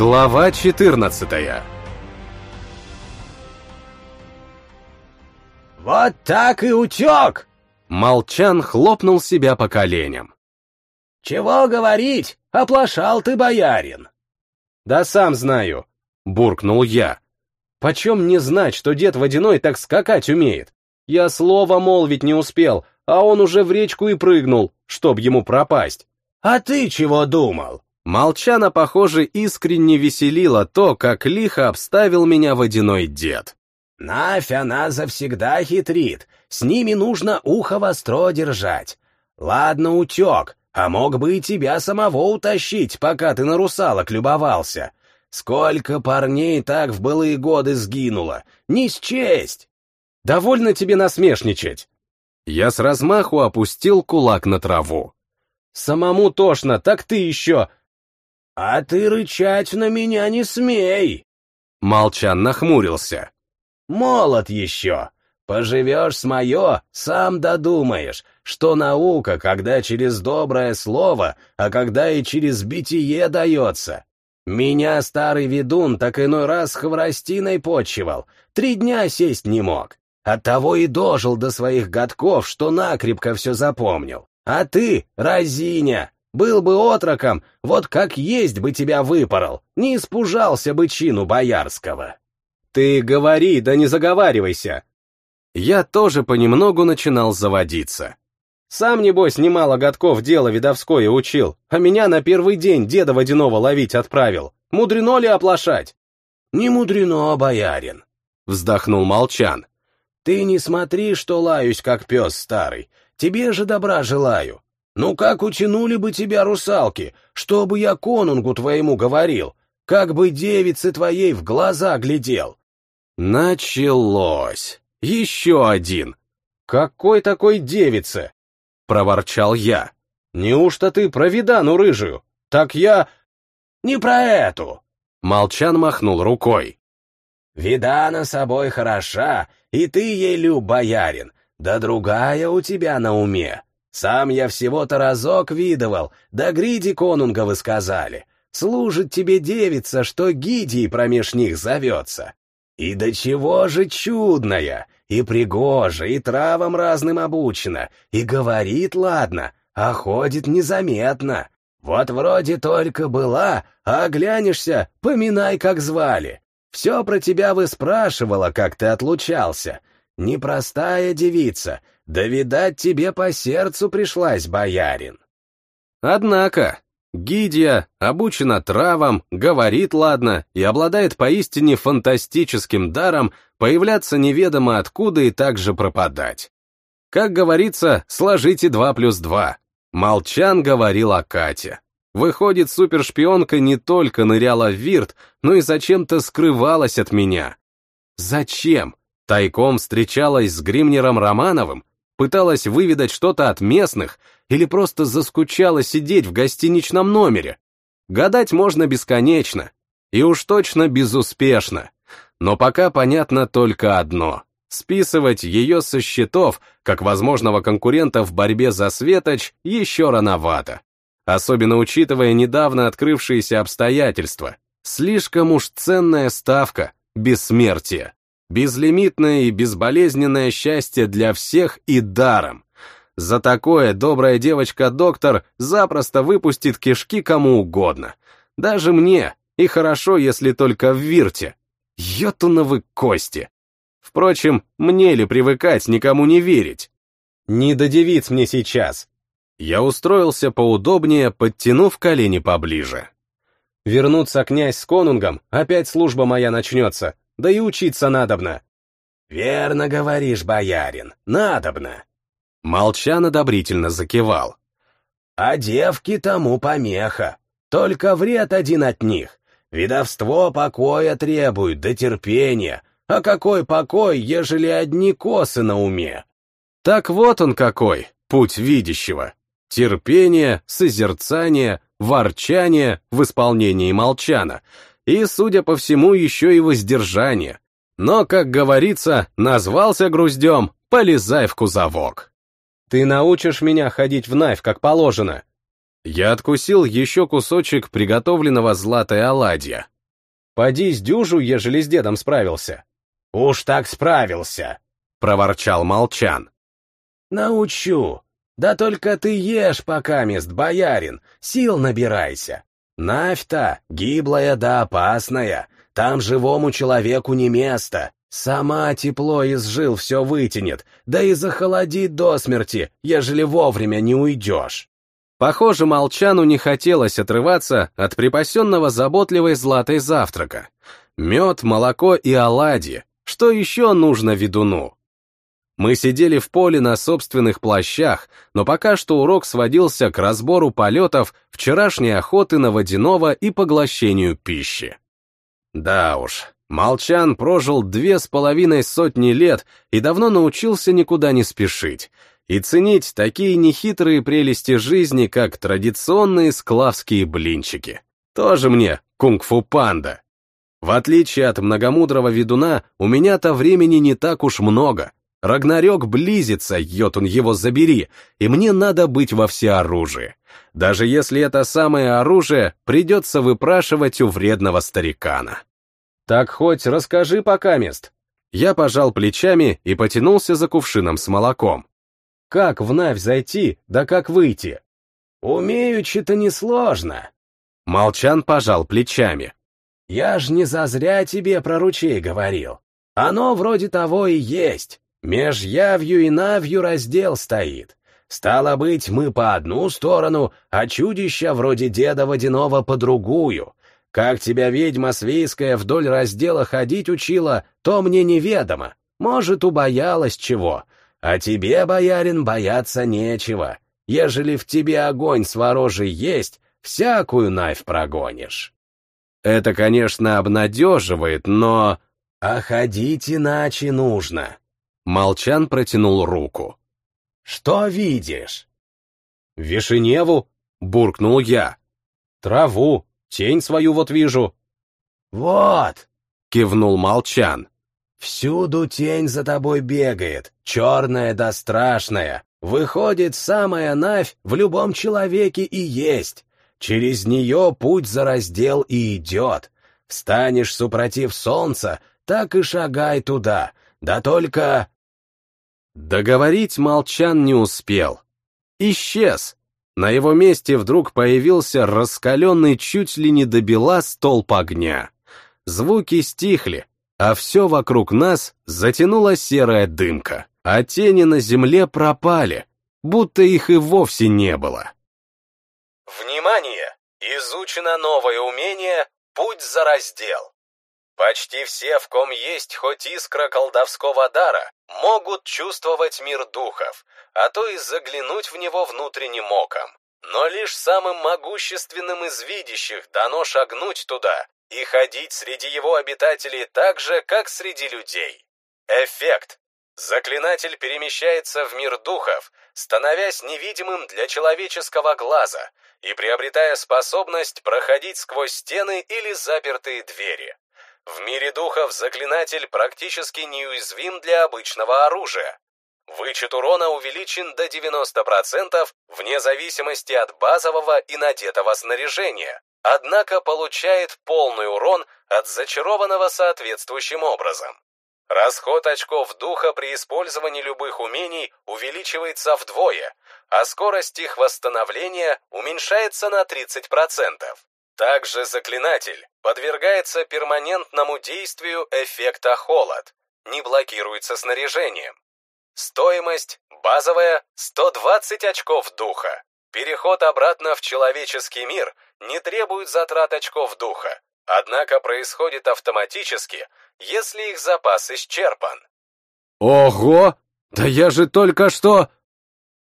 Глава 14 «Вот так и утек!» Молчан хлопнул себя по коленям. «Чего говорить? Оплошал ты, боярин!» «Да сам знаю», — буркнул я. «Почем мне знать, что дед Водяной так скакать умеет? Я слова молвить не успел, а он уже в речку и прыгнул, чтоб ему пропасть». «А ты чего думал?» Молчана, похоже, искренне веселило то, как лихо обставил меня водяной дед. «Нафь она завсегда хитрит, с ними нужно ухо востро держать. Ладно, утек, а мог бы и тебя самого утащить, пока ты на русалок любовался. Сколько парней так в былые годы сгинуло, не счесть!» «Довольно тебе насмешничать!» Я с размаху опустил кулак на траву. «Самому тошно, так ты еще...» «А ты рычать на меня не смей!» Молчан нахмурился. «Молод еще! Поживешь с мое, сам додумаешь, что наука, когда через доброе слово, а когда и через битие дается. Меня старый ведун так иной раз хворостиной почивал, три дня сесть не мог. Оттого и дожил до своих годков, что накрепко все запомнил. А ты, разиня, был бы отроком, вот как есть бы тебя выпорол, не испужался бы чину боярского. Ты говори, да не заговаривайся. Я тоже понемногу начинал заводиться. Сам, небось, немало годков дело видовское учил, а меня на первый день деда водяного ловить отправил. Мудрено ли оплошать? Не мудрено, боярин, вздохнул Молчан. Ты не смотри, что лаюсь, как пес старый. Тебе же добра желаю. Ну как утянули бы тебя русалки, чтобы я конунгу твоему говорил, как бы девице твоей в глаза глядел. Началось. Еще один. Какой такой девице? Проворчал я. Неужто ты про видану рыжую? Так я... Не про эту. Молчан махнул рукой. Видана собой хороша, и ты ей люб, боярин, да другая у тебя на уме. Сам я всего-то разок видывал, да гриди конунговы сказали. Служит тебе девица, что гидий промеж них зовется. И до чего же чудная, и пригожа, и травам разным обучена, и говорит ладно, а ходит незаметно. Вот вроде только была, а оглянешься, поминай, как звали. Все про тебя выспрашивала, как ты отлучался. Непростая девица, да, видать, тебе по сердцу пришлась, боярин. Однако, Гидия обучена травам, говорит ладно и обладает поистине фантастическим даром появляться неведомо откуда и также пропадать. Как говорится, сложите два плюс два. Молчан говорил о Кате. Выходит, супершпионка не только ныряла в вирт, но и зачем-то скрывалась от меня. Зачем? Тайком встречалась с Гримнером Романовым? Пыталась выведать что-то от местных или просто заскучала сидеть в гостиничном номере? Гадать можно бесконечно. И уж точно безуспешно. Но пока понятно только одно. Списывать ее со счетов, как возможного конкурента в борьбе за Светоч, еще рановато. Особенно учитывая недавно открывшиеся обстоятельства. Слишком уж ценная ставка — бессмертие. Безлимитное и безболезненное счастье для всех и даром. За такое добрая девочка-доктор запросто выпустит кишки кому угодно. Даже мне, и хорошо, если только в вирте. Йотуновы кости. Впрочем, мне ли привыкать никому не верить? Не до девиц мне сейчас. Я устроился поудобнее, подтянув колени поближе. Вернуться князь с конунгом, опять служба моя начнется, да и учиться надобно. Верно говоришь, боярин, надобно. Молчан одобрительно закивал. А девки тому помеха, только вред один от них. Видовство покоя требует, да терпения. А какой покой, ежели одни косы на уме? Так вот он какой, путь видящего. Терпение, созерцание, ворчание в исполнении молчана — и, судя по всему, еще и воздержание. Но, как говорится, назвался груздем, полезай в кузовок. Ты научишь меня ходить в Навь, как положено? Я откусил еще кусочек приготовленного златой оладья. Поди с дюжу, ежели с дедом справился. Уж так справился, проворчал Молчан. Научу. Да только ты ешь пока, мест боярин, сил набирайся. Навь-то гиблая да опасная, там живому человеку не место. Сама тепло из жил все вытянет, да и захолодит до смерти, ежели вовремя не уйдешь. Похоже, Молчану не хотелось отрываться от припасенного заботливой златой завтрака. Мед, молоко и оладьи. Что еще нужно ведуну? Мы сидели в поле на собственных плащах, но пока что урок сводился к разбору полетов, вчерашней охоты на водяного и поглощению пищи. Да уж, Молчан прожил две с половиной сотни лет и давно научился никуда не спешить и ценить такие нехитрые прелести жизни, как традиционные склавские блинчики. Тоже мне кунг-фу панда. В отличие от многомудрого ведуна, у меня-то времени не так уж много, Рагнарёк близится, йотун его забери, и мне надо быть во всеоружии. Даже если это самое оружие придется выпрашивать у вредного старикана. Так хоть расскажи пока мест. Я пожал плечами и потянулся за кувшином с молоком. Как в Навь зайти, да как выйти? Умеючи-то несложно. Молчан пожал плечами. Я ж не зазря тебе про ручей говорил. Оно вроде того и есть. Меж явью и навью раздел стоит. Стало быть, мы по одну сторону, а чудища вроде деда водяного по другую. Как тебя ведьма свейская вдоль раздела ходить учила, то мне неведомо. Может, убоялась чего. А тебе, боярин, бояться нечего. Ежели в тебе огонь сворожий есть, всякую навь прогонишь. Это, конечно, обнадеживает, но... А ходить иначе нужно. Молчан протянул руку. «Что видишь?» «Вишеневу», — буркнул я. «Траву, тень свою вот вижу». «Вот», — кивнул Молчан. «Всюду тень за тобой бегает, черная да страшная. Выходит, самая Навь в любом человеке и есть. Через нее путь за раздел и идет. Встанешь супротив солнца, так и шагай туда, да только...» Договорить Молчан не успел. Исчез. На его месте вдруг появился раскаленный чуть ли не до бела столб огня. Звуки стихли, а все вокруг нас затянула серая дымка, а тени на земле пропали, будто их и вовсе не было. Внимание! Изучено новое умение «Путь за раздел». Почти все, в ком есть хоть искра колдовского дара, могут чувствовать мир духов, а то и заглянуть в него внутренним оком. Но лишь самым могущественным из видящих дано шагнуть туда и ходить среди его обитателей так же, как среди людей. Эффект. Заклинатель перемещается в мир духов, становясь невидимым для человеческого глаза и приобретая способность проходить сквозь стены или запертые двери. В мире духов заклинатель практически неуязвим для обычного оружия. Вычет урона увеличен до 90% вне зависимости от базового и надетого снаряжения, однако получает полный урон от зачарованного соответствующим образом. Расход очков духа при использовании любых умений увеличивается вдвое, а скорость их восстановления уменьшается на 30%. Также заклинатель подвергается перманентному действию эффекта холод, не блокируется снаряжением. Стоимость базовая 120 очков духа. Переход обратно в человеческий мир не требует затрат очков духа, однако происходит автоматически, если их запас исчерпан. Ого! Да я же только что...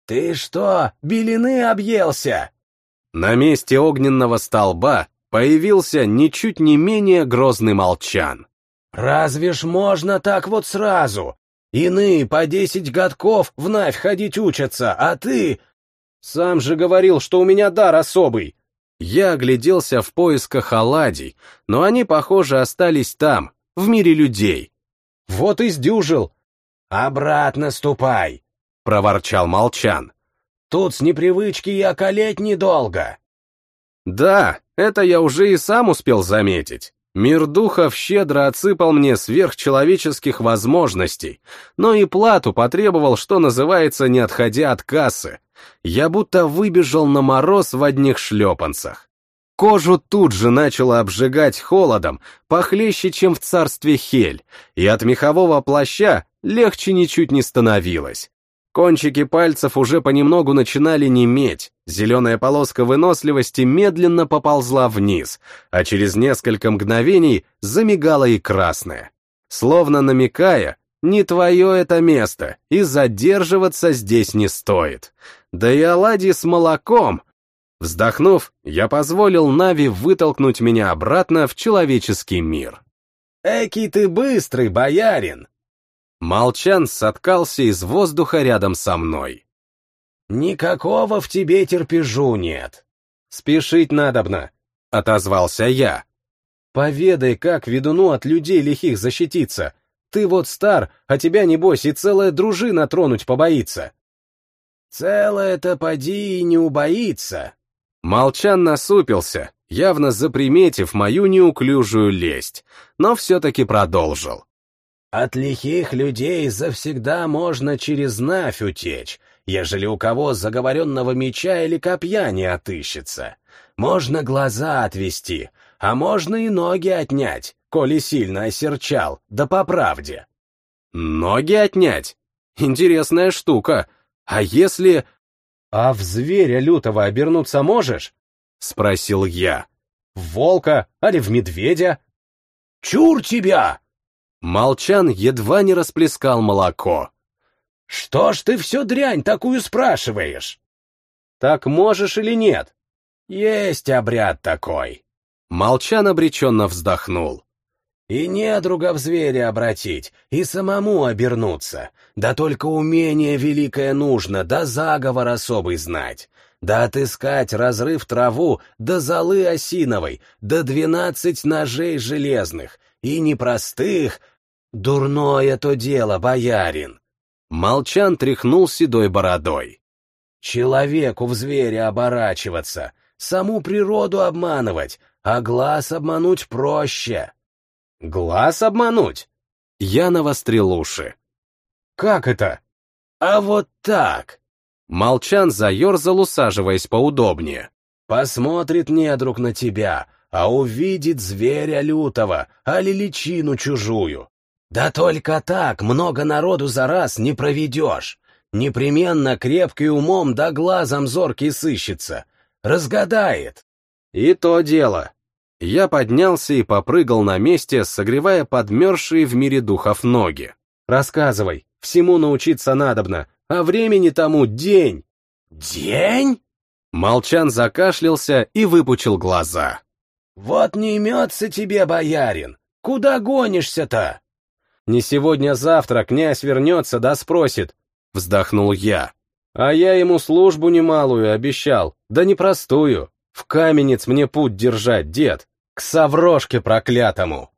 Ты что, белины объелся? На месте огненного столба появился ничуть не менее грозный молчан. «Разве ж можно так вот сразу? Иные по десять годков в Навь ходить учатся, а ты...» «Сам же говорил, что у меня дар особый!» Я огляделся в поисках оладий, но они, похоже, остались там, в мире людей. «Вот и сдюжил!» «Обратно ступай!» — проворчал Молчан. Тут с непривычки и околеть недолго. Да, это я уже и сам успел заметить. Мир духов щедро отсыпал мне сверхчеловеческих возможностей, но и плату потребовал, что называется, не отходя от кассы. Я будто выбежал на мороз в одних шлепанцах. Кожу тут же начало обжигать холодом, похлеще, чем в царстве Хель, и от мехового плаща легче ничуть не становилось. Кончики пальцев уже понемногу начинали неметь, зеленая полоска выносливости медленно поползла вниз, а через несколько мгновений замигала и красная. Словно намекая, не твое это место, и задерживаться здесь не стоит. Да и оладьи с молоком. Вздохнув, я позволил Нави вытолкнуть меня обратно в человеческий мир. «Экий ты быстрый, боярин!» Молчан соткался из воздуха рядом со мной. «Никакого в тебе терпежу нет». «Спешить надобно», — отозвался я. «Поведай, как ведуну от людей лихих защититься. Ты вот стар, а тебя, небось, и целая дружина тронуть побоится». «Целая-то поди и не убоится». Молчан насупился, явно заприметив мою неуклюжую лесть, но все-таки продолжил. От лихих людей завсегда можно через нафь утечь, ежели у кого заговоренного меча или копья не отыщется. Можно глаза отвести, а можно и ноги отнять, коли сильно осерчал, да по правде. Ноги отнять? Интересная штука. А если... А в зверя лютого обернуться можешь? Спросил я. В волка, али в медведя? Чур тебя! Молчан едва не расплескал молоко. «Что ж ты все дрянь такую спрашиваешь?» «Так можешь или нет?» «Есть обряд такой». Молчан обреченно вздохнул. «И недруга в зверя обратить, и самому обернуться. Да только умение великое нужно, да заговор особый знать. Да отыскать разрыв траву, да золы осиновой, да двенадцать ножей железных, и непростых. Дурное то дело, боярин. Молчан тряхнул седой бородой. Человеку в зверя оборачиваться, саму природу обманывать, а глаз обмануть проще. Глаз обмануть? Я навострил уши. Как это? А вот так. Молчан заерзал, усаживаясь поудобнее. Посмотрит недруг на тебя, а увидит зверя лютого, али личину чужую. Да только так много народу за раз не проведешь. Непременно крепкий умом да глазом зоркий сыщется. Разгадает. И то дело. Я поднялся и попрыгал на месте, согревая подмерзшие в мире духов ноги. Рассказывай, всему научиться надобно, а времени тому день. День? Молчан закашлялся и выпучил глаза. «Вот не имется тебе, боярин! Куда гонишься-то?» «Не сегодня-завтра князь вернется да спросит», — вздохнул я. «А я ему службу немалую обещал, да непростую. В каменец мне путь держать, дед, к соврошке проклятому».